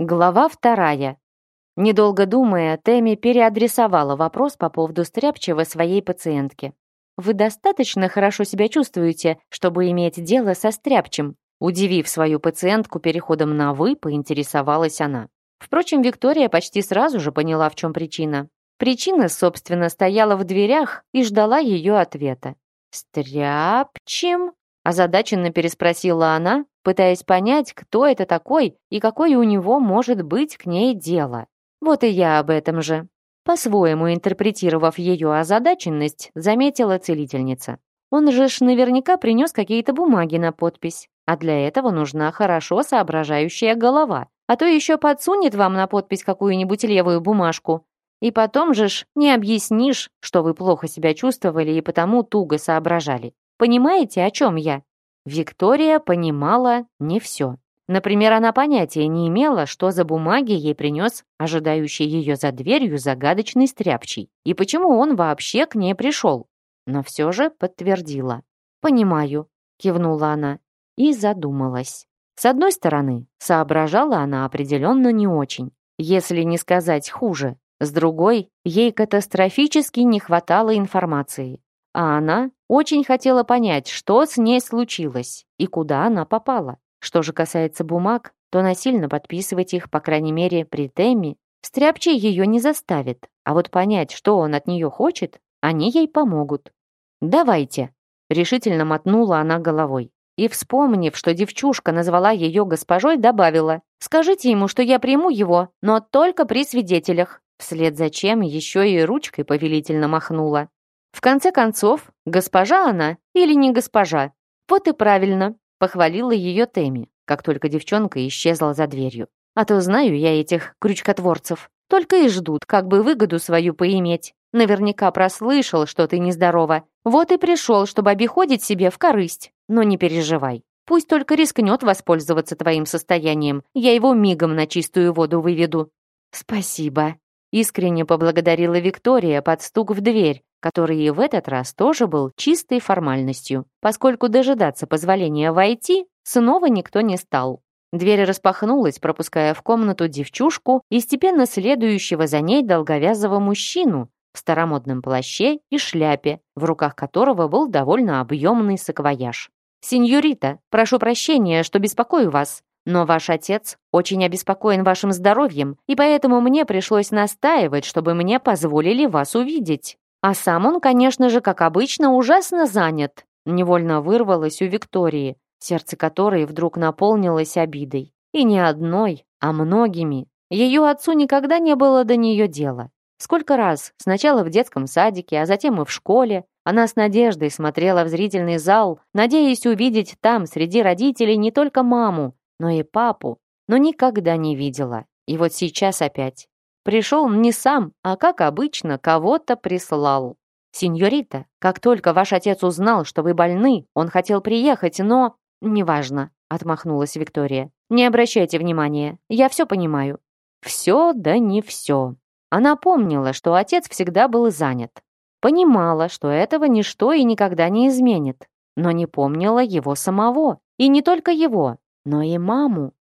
Глава вторая. Недолго думая, Тэмми переадресовала вопрос по поводу стряпчего своей пациентки. «Вы достаточно хорошо себя чувствуете, чтобы иметь дело со стряпчем?» Удивив свою пациентку переходом на «вы», поинтересовалась она. Впрочем, Виктория почти сразу же поняла, в чем причина. Причина, собственно, стояла в дверях и ждала ее ответа. «Стряпчем?» – озадаченно переспросила она, пытаясь понять, кто это такой и какое у него может быть к ней дело. Вот и я об этом же. По-своему интерпретировав ее озадаченность, заметила целительница. Он же ж наверняка принес какие-то бумаги на подпись. А для этого нужна хорошо соображающая голова. А то еще подсунет вам на подпись какую-нибудь левую бумажку. И потом же ж не объяснишь, что вы плохо себя чувствовали и потому туго соображали. Понимаете, о чем я? Виктория понимала не все. Например, она понятия не имела, что за бумаги ей принес ожидающий ее за дверью загадочный стряпчий, и почему он вообще к ней пришел. Но все же подтвердила. «Понимаю», — кивнула она и задумалась. С одной стороны, соображала она определенно не очень, если не сказать хуже. С другой, ей катастрофически не хватало информации. А она очень хотела понять, что с ней случилось и куда она попала. Что же касается бумаг, то насильно подписывать их, по крайней мере, при Тэмми, стряпчий ее не заставит. А вот понять, что он от нее хочет, они ей помогут. «Давайте», — решительно мотнула она головой. И, вспомнив, что девчушка назвала ее госпожой, добавила, «Скажите ему, что я приму его, но только при свидетелях». Вслед за чем еще и ручкой повелительно махнула. В конце концов, госпожа она или не госпожа? Вот и правильно, похвалила ее Тэмми, как только девчонка исчезла за дверью. А то знаю я этих крючкотворцев. Только и ждут, как бы выгоду свою поиметь. Наверняка прослышал, что ты нездорова. Вот и пришел, чтобы обиходить себе в корысть. Но не переживай. Пусть только рискнет воспользоваться твоим состоянием. Я его мигом на чистую воду выведу». «Спасибо», — искренне поблагодарила Виктория под стук в дверь, который и в этот раз тоже был чистой формальностью, поскольку дожидаться позволения войти снова никто не стал. Дверь распахнулась, пропуская в комнату девчушку и степенно следующего за ней долговязого мужчину в старомодном плаще и шляпе, в руках которого был довольно объемный саквояж. «Сеньорита, прошу прощения, что беспокою вас, но ваш отец очень обеспокоен вашим здоровьем, и поэтому мне пришлось настаивать, чтобы мне позволили вас увидеть». А сам он, конечно же, как обычно, ужасно занят. Невольно вырвалось у Виктории, сердце которой вдруг наполнилось обидой. И не одной, а многими. Ее отцу никогда не было до нее дела. Сколько раз, сначала в детском садике, а затем и в школе, она с надеждой смотрела в зрительный зал, надеясь увидеть там среди родителей не только маму, но и папу, но никогда не видела. И вот сейчас опять. Пришел не сам, а, как обычно, кого-то прислал. «Сеньорита, как только ваш отец узнал, что вы больны, он хотел приехать, но...» «Неважно», — отмахнулась Виктория. «Не обращайте внимания, я все понимаю». «Все, да не все». Она помнила, что отец всегда был занят. Понимала, что этого ничто и никогда не изменит. Но не помнила его самого. И не только его, но и маму.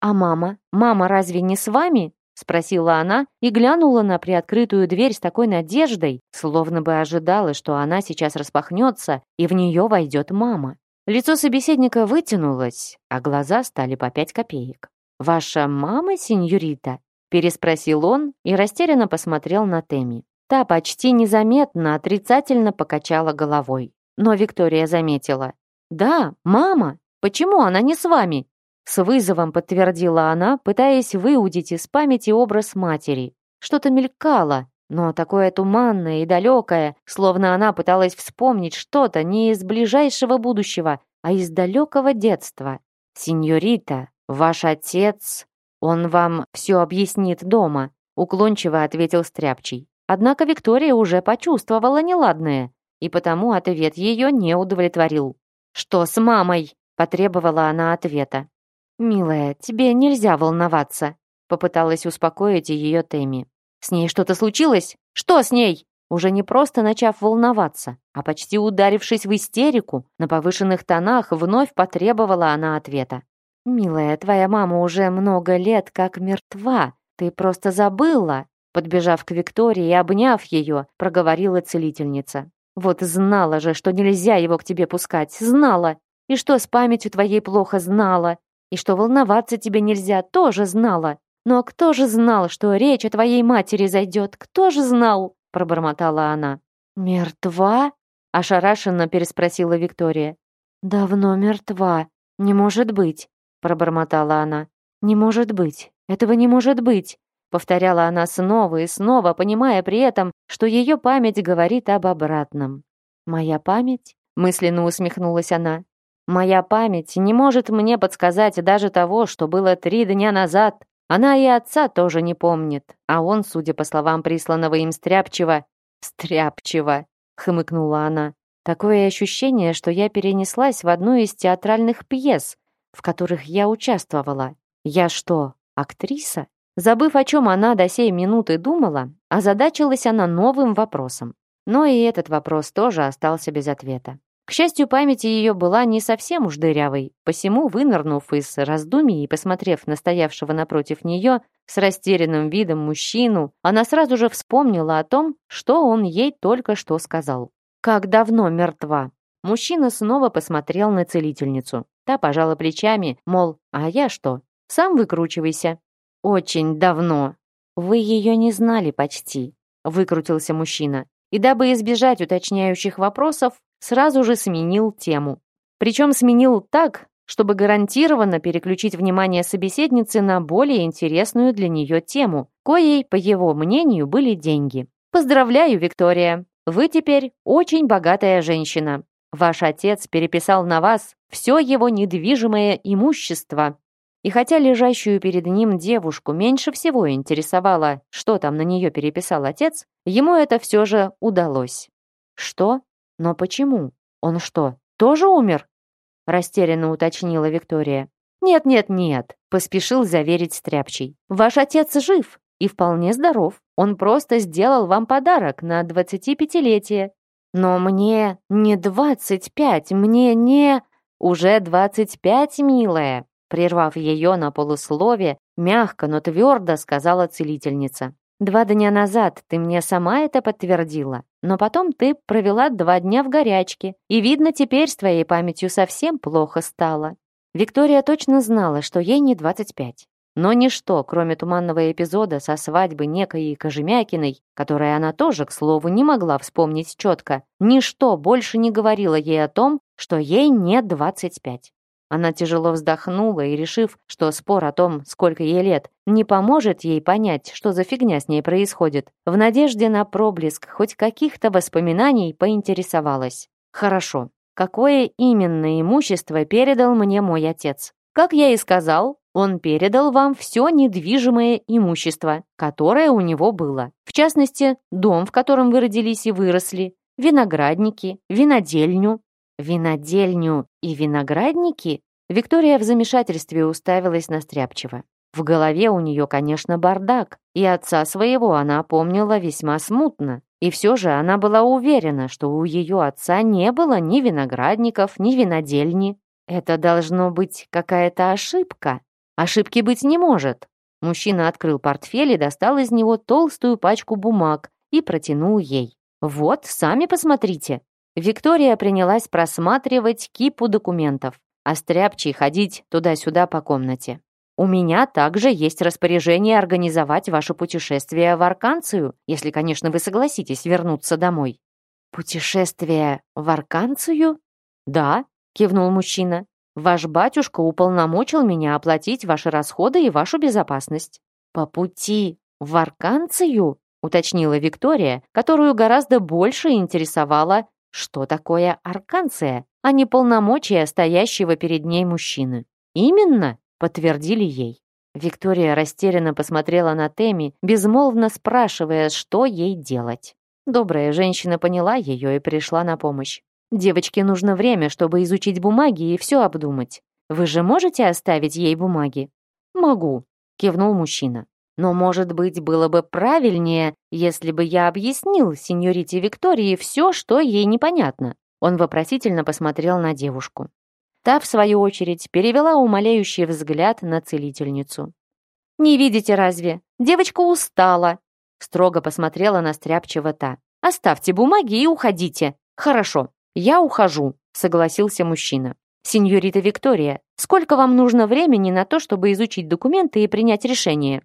«А мама? Мама разве не с вами?» — спросила она и глянула на приоткрытую дверь с такой надеждой, словно бы ожидала, что она сейчас распахнется, и в нее войдет мама. Лицо собеседника вытянулось, а глаза стали по пять копеек. «Ваша мама, сеньорита?» — переспросил он и растерянно посмотрел на Теми. Та почти незаметно отрицательно покачала головой. Но Виктория заметила. «Да, мама! Почему она не с вами?» С вызовом подтвердила она, пытаясь выудить из памяти образ матери. Что-то мелькало, но такое туманное и далекое, словно она пыталась вспомнить что-то не из ближайшего будущего, а из далекого детства. Сеньорита, ваш отец, он вам все объяснит дома», уклончиво ответил Стряпчий. Однако Виктория уже почувствовала неладное, и потому ответ ее не удовлетворил. «Что с мамой?» – потребовала она ответа. «Милая, тебе нельзя волноваться», — попыталась успокоить ее Тэмми. «С ней что-то случилось? Что с ней?» Уже не просто начав волноваться, а почти ударившись в истерику, на повышенных тонах вновь потребовала она ответа. «Милая, твоя мама уже много лет как мертва. Ты просто забыла!» Подбежав к Виктории и обняв ее, проговорила целительница. «Вот знала же, что нельзя его к тебе пускать, знала! И что с памятью твоей плохо знала! И что волноваться тебе нельзя, тоже знала. Но кто же знал, что речь о твоей матери зайдет? Кто же знал?» — пробормотала она. «Мертва?» — ошарашенно переспросила Виктория. «Давно мертва. Не может быть», — пробормотала она. «Не может быть. Этого не может быть», — повторяла она снова и снова, понимая при этом, что ее память говорит об обратном. «Моя память?» — мысленно усмехнулась она. Моя память не может мне подсказать даже того, что было три дня назад. Она и отца тоже не помнит, а он, судя по словам присланного им Стряпчева, «Стряпчево», — хмыкнула она. «Такое ощущение, что я перенеслась в одну из театральных пьес, в которых я участвовала. Я что, актриса?» Забыв, о чем она до сей минуты думала, озадачилась она новым вопросом. Но и этот вопрос тоже остался без ответа. К счастью, память ее была не совсем уж дырявой, посему, вынырнув из раздумий и посмотрев на стоявшего напротив нее с растерянным видом мужчину, она сразу же вспомнила о том, что он ей только что сказал. «Как давно мертва!» Мужчина снова посмотрел на целительницу. Та пожала плечами, мол, а я что? Сам выкручивайся. «Очень давно!» «Вы ее не знали почти», — выкрутился мужчина. И дабы избежать уточняющих вопросов, сразу же сменил тему. Причем сменил так, чтобы гарантированно переключить внимание собеседницы на более интересную для нее тему, коей, по его мнению, были деньги. «Поздравляю, Виктория! Вы теперь очень богатая женщина. Ваш отец переписал на вас все его недвижимое имущество». И хотя лежащую перед ним девушку меньше всего интересовало, что там на нее переписал отец, ему это все же удалось. «Что?» Но почему? Он что, тоже умер? Растерянно уточнила Виктория. Нет, нет, нет, поспешил заверить Стряпчий. Ваш отец жив и вполне здоров. Он просто сделал вам подарок на 25-летие. Но мне не 25, мне не... Уже 25, милая, прервав ее на полуслове, мягко, но твердо сказала целительница. Два дня назад ты мне сама это подтвердила, но потом ты провела два дня в горячке, и, видно, теперь с твоей памятью совсем плохо стало». Виктория точно знала, что ей не 25. Но ничто, кроме туманного эпизода со свадьбы некой Кожемякиной, которое она тоже, к слову, не могла вспомнить четко, ничто больше не говорило ей о том, что ей не 25. Она тяжело вздохнула и, решив, что спор о том, сколько ей лет, не поможет ей понять, что за фигня с ней происходит, в надежде на проблеск хоть каких-то воспоминаний поинтересовалась. «Хорошо. Какое именно имущество передал мне мой отец?» «Как я и сказал, он передал вам все недвижимое имущество, которое у него было. В частности, дом, в котором вы родились и выросли, виноградники, винодельню». «Винодельню и виноградники?» Виктория в замешательстве уставилась на Стряпчева. В голове у нее, конечно, бардак, и отца своего она помнила весьма смутно. И все же она была уверена, что у ее отца не было ни виноградников, ни винодельни. Это должно быть какая-то ошибка. Ошибки быть не может. Мужчина открыл портфель и достал из него толстую пачку бумаг и протянул ей. «Вот, сами посмотрите». Виктория принялась просматривать кипу документов а стряпчий ходить туда-сюда по комнате. У меня также есть распоряжение организовать ваше путешествие в Арканцию, если, конечно, вы согласитесь вернуться домой». «Путешествие в Арканцию?» «Да», — кивнул мужчина. «Ваш батюшка уполномочил меня оплатить ваши расходы и вашу безопасность». «По пути в Арканцию?» — уточнила Виктория, которую гораздо больше интересовало. Что такое арканция, а не полномочия стоящего перед ней мужчины? Именно, подтвердили ей. Виктория растерянно посмотрела на Теми, безмолвно спрашивая, что ей делать. Добрая женщина поняла ее и пришла на помощь. «Девочке нужно время, чтобы изучить бумаги и все обдумать. Вы же можете оставить ей бумаги?» «Могу», — кивнул мужчина. Но, может быть, было бы правильнее, если бы я объяснил сеньорите Виктории все, что ей непонятно». Он вопросительно посмотрел на девушку. Та, в свою очередь, перевела умоляющий взгляд на целительницу. «Не видите разве? Девочка устала!» Строго посмотрела на стряпчего та. «Оставьте бумаги и уходите!» «Хорошо, я ухожу», — согласился мужчина. «Сеньорита Виктория, сколько вам нужно времени на то, чтобы изучить документы и принять решение?»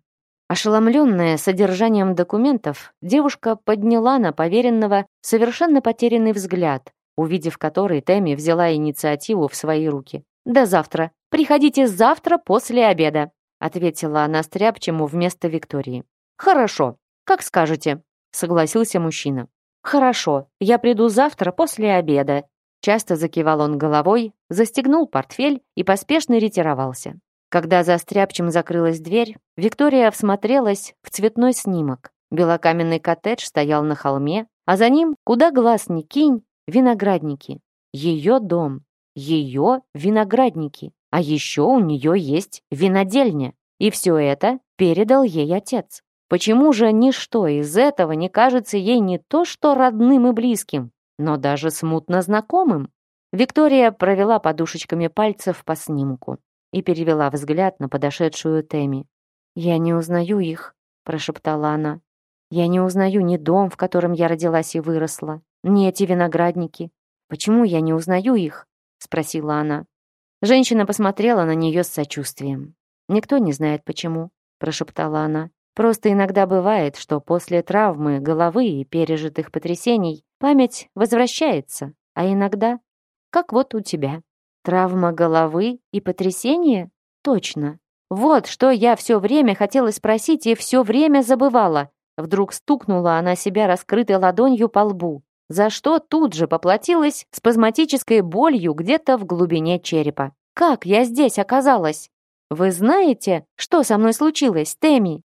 Ошеломленная содержанием документов, девушка подняла на поверенного совершенно потерянный взгляд, увидев который, Тэмми взяла инициативу в свои руки. «До завтра. Приходите завтра после обеда», ответила она стряпчему вместо Виктории. «Хорошо. Как скажете», согласился мужчина. «Хорошо. Я приду завтра после обеда», Часто закивал он головой, застегнул портфель и поспешно ретировался. Когда за стряпчем закрылась дверь, Виктория всмотрелась в цветной снимок. Белокаменный коттедж стоял на холме, а за ним, куда глаз не кинь, виноградники. Ее дом, ее виноградники. А еще у нее есть винодельня. И все это передал ей отец. Почему же ничто из этого не кажется ей не то что родным и близким, но даже смутно знакомым? Виктория провела подушечками пальцев по снимку и перевела взгляд на подошедшую Тэмми. «Я не узнаю их», — прошептала она. «Я не узнаю ни дом, в котором я родилась и выросла, ни эти виноградники. Почему я не узнаю их?» — спросила она. Женщина посмотрела на нее с сочувствием. «Никто не знает, почему», — прошептала она. «Просто иногда бывает, что после травмы головы и пережитых потрясений память возвращается, а иногда, как вот у тебя». Травма головы и потрясение? Точно. Вот что я все время хотела спросить и все время забывала. Вдруг стукнула она себя раскрытой ладонью по лбу, за что тут же поплатилась спазматической болью где-то в глубине черепа. «Как я здесь оказалась?» «Вы знаете, что со мной случилось, Тэмми?»